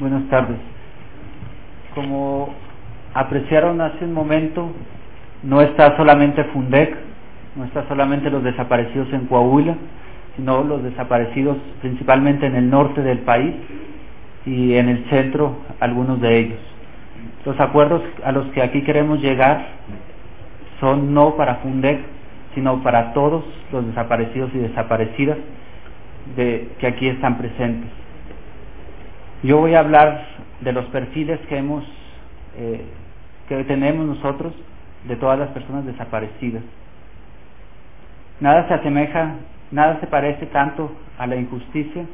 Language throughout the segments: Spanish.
Buenas tardes. Como apreciaron hace un momento, no está solamente Fundec, no está solamente los desaparecidos en Coahuila, sino los desaparecidos principalmente en el norte del país y en el centro algunos de ellos. Los acuerdos a los que aquí queremos llegar son no para Fundec, sino para todos los desaparecidos y desaparecidas de, que aquí están presentes. Yo voy a hablar de los perfiles que hemos, eh, que tenemos nosotros de todas las personas desaparecidas. Nada se asemeja, nada se parece tanto a la injusticia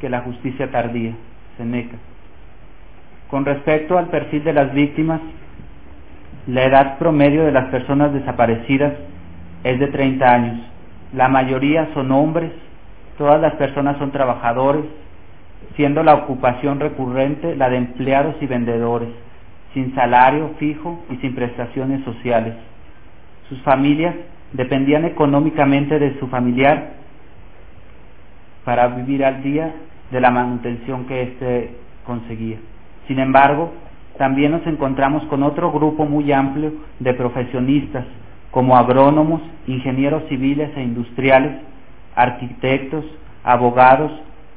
que la justicia tardía, Seneca. Con respecto al perfil de las víctimas, la edad promedio de las personas desaparecidas es de 30 años. La mayoría son hombres, todas las personas son trabajadores, siendo la ocupación recurrente la de empleados y vendedores, sin salario fijo y sin prestaciones sociales. Sus familias dependían económicamente de su familiar para vivir al día de la manutención que éste conseguía. Sin embargo, también nos encontramos con otro grupo muy amplio de profesionistas, como agrónomos, ingenieros civiles e industriales, arquitectos, abogados,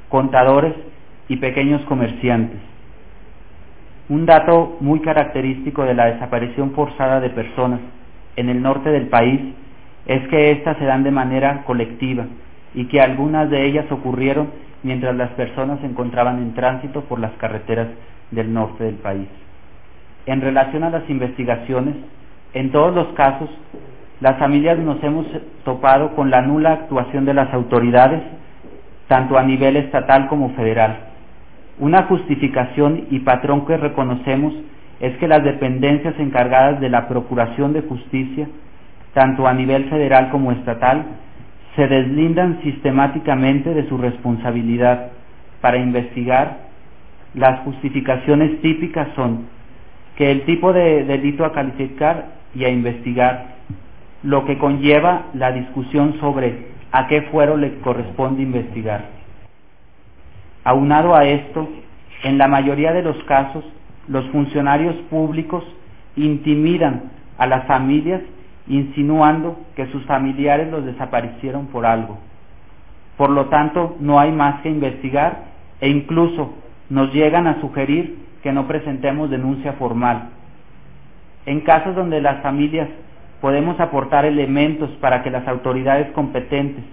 contadores y pequeños comerciantes. Un dato muy característico de la desaparición forzada de personas en el norte del país es que éstas se dan de manera colectiva y que algunas de ellas ocurrieron mientras las personas se encontraban en tránsito por las carreteras del norte del país. En relación a las investigaciones, en todos los casos, las familias nos hemos topado con la nula actuación de las autoridades, tanto a nivel estatal como federal. Una justificación y patrón que reconocemos es que las dependencias encargadas de la Procuración de Justicia, tanto a nivel federal como estatal, se deslindan sistemáticamente de su responsabilidad para investigar. Las justificaciones típicas son que el tipo de delito a calificar y a investigar, lo que conlleva la discusión sobre a qué fuero le corresponde investigar. Aunado a esto, en la mayoría de los casos, los funcionarios públicos intimidan a las familias insinuando que sus familiares los desaparecieron por algo. Por lo tanto, no hay más que investigar e incluso nos llegan a sugerir que no presentemos denuncia formal. En casos donde las familias podemos aportar elementos para que las autoridades competentes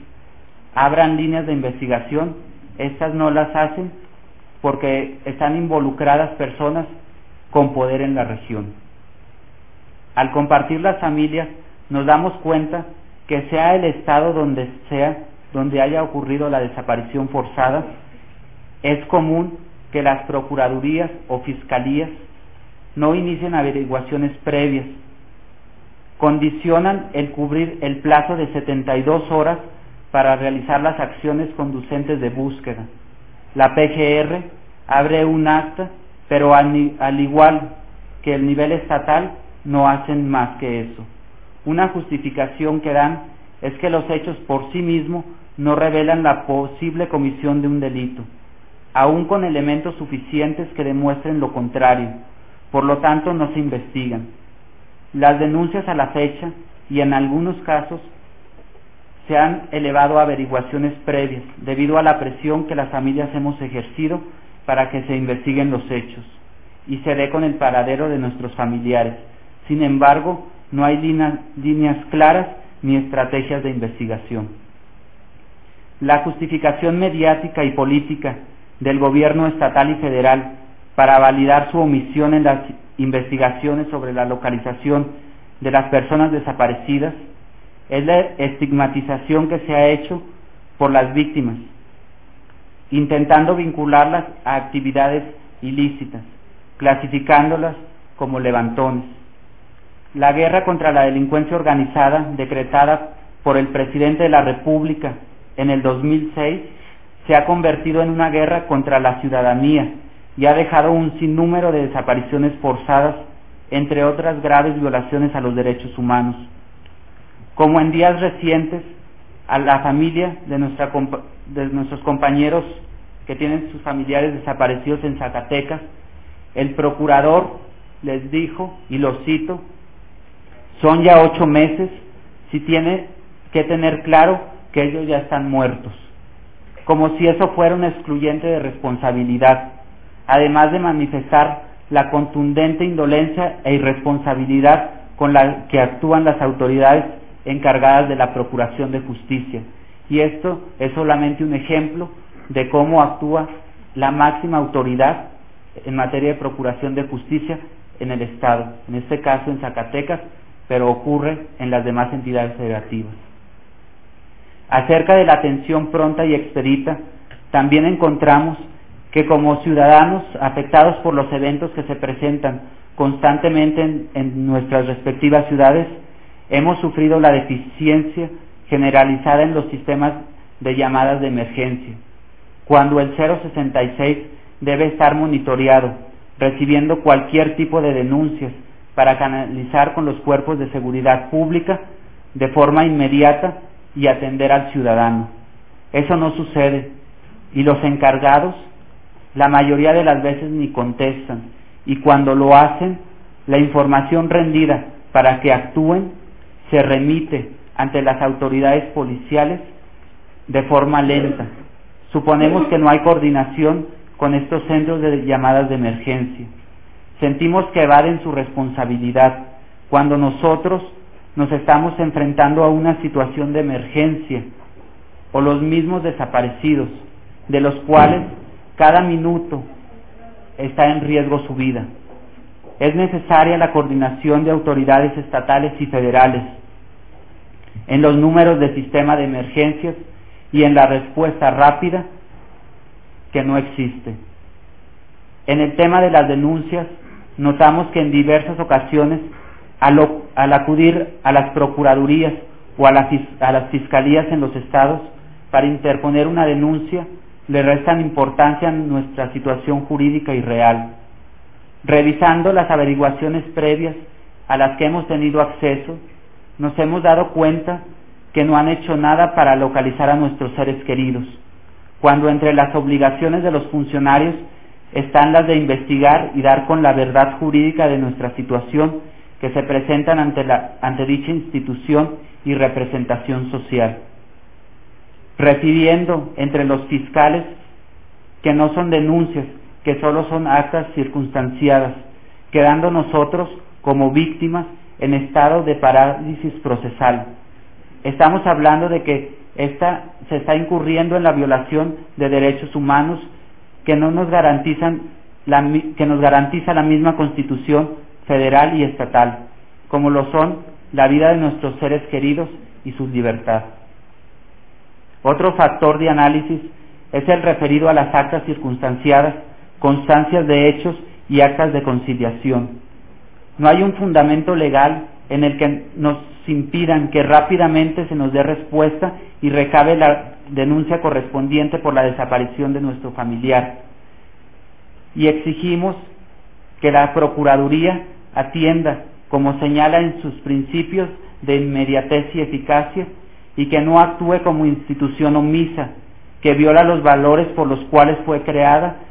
abran líneas de investigación, estas no las hacen porque están involucradas personas con poder en la región. Al compartir las familias, nos damos cuenta que sea el estado donde sea, donde haya ocurrido la desaparición forzada, es común que las procuradurías o fiscalías no inicien averiguaciones previas, condicionan el cubrir el plazo de 72 horas para realizar las acciones conducentes de búsqueda. La PGR abre un acta, pero al, al igual que el nivel estatal, no hacen más que eso. Una justificación que dan es que los hechos por sí mismos no revelan la posible comisión de un delito, aun con elementos suficientes que demuestren lo contrario, por lo tanto no se investigan. Las denuncias a la fecha y en algunos casos se han elevado averiguaciones previas debido a la presión que las familias hemos ejercido para que se investiguen los hechos y se dé con el paradero de nuestros familiares. Sin embargo, no hay líneas claras ni estrategias de investigación. La justificación mediática y política del gobierno estatal y federal para validar su omisión en las investigaciones sobre la localización de las personas desaparecidas es la estigmatización que se ha hecho por las víctimas, intentando vincularlas a actividades ilícitas, clasificándolas como levantones. La guerra contra la delincuencia organizada, decretada por el presidente de la República en el 2006, se ha convertido en una guerra contra la ciudadanía y ha dejado un sinnúmero de desapariciones forzadas, entre otras graves violaciones a los derechos humanos. Como en días recientes, a la familia de, nuestros compañeros que tienen sus familiares desaparecidos en Zacatecas, el procurador les dijo, y lo cito, son ya ocho meses, si tiene que tener claro que ellos ya están muertos, como si eso fuera un excluyente de responsabilidad, además de manifestar la contundente indolencia e irresponsabilidad con la que actúan las autoridades encargadas de la Procuración de Justicia. Y esto es solamente un ejemplo de cómo actúa la máxima autoridad en materia de Procuración de Justicia en el Estado, en este caso en Zacatecas, pero ocurre en las demás entidades federativas. Acerca de la atención pronta y expedita, también encontramos que como ciudadanos afectados por los eventos que se presentan constantemente en, nuestras respectivas ciudades, hemos sufrido la deficiencia generalizada en los sistemas de llamadas de emergencia, cuando el 066 debe estar monitoreado, recibiendo cualquier tipo de denuncias para canalizar con los cuerpos de seguridad pública de forma inmediata y atender al ciudadano. Eso no sucede y los encargados la mayoría de las veces ni contestan y cuando lo hacen, la información rendida para que actúen se remite ante las autoridades policiales de forma lenta. Suponemos que no hay coordinación con estos centros de llamadas de emergencia. Sentimos que evaden su responsabilidad cuando nosotros nos estamos enfrentando a una situación de emergencia o los mismos desaparecidos, de los cuales cada minuto está en riesgo su vida. Es necesaria la coordinación de autoridades estatales y federales en los números de sistema de emergencias y en la respuesta rápida que no existe. En el tema de las denuncias, notamos que en diversas ocasiones, al, acudir a las procuradurías o a las fiscalías en los estados para interponer una denuncia, le restan importancia a nuestra situación jurídica y real. Revisando las averiguaciones previas a las que hemos tenido acceso, nos hemos dado cuenta que no han hecho nada para localizar a nuestros seres queridos, cuando entre las obligaciones de los funcionarios están las de investigar y dar con la verdad jurídica de nuestra situación que se presentan ante, la, ante dicha institución y representación social. Recibiendo entre los fiscales que no son denuncias, que solo son actas circunstanciadas, quedando nosotros como víctimas en estado de parálisis procesal. Estamos hablando de que esta, se está incurriendo en la violación de derechos humanos que no nos garantizan la, que nos garantiza la misma Constitución federal y estatal, como lo son la vida de nuestros seres queridos y su libertad. Otro factor de análisis es el referido a las actas circunstanciadas, constancias de hechos y actas de conciliación. No hay un fundamento legal en el que nos impidan que rápidamente se nos dé respuesta y recabe la denuncia correspondiente por la desaparición de nuestro familiar. Y exigimos que la Procuraduría atienda, como señala en sus principios de inmediatez y eficacia, y que no actúe como institución omisa, que viola los valores por los cuales fue creada